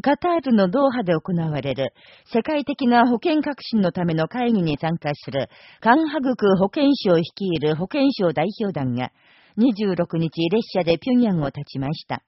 カタールのドーハで行われる世界的な保健革新のための会議に参加するカンハグク保健省率いる保健省代表団が26日列車でピュンヤンを立ちました。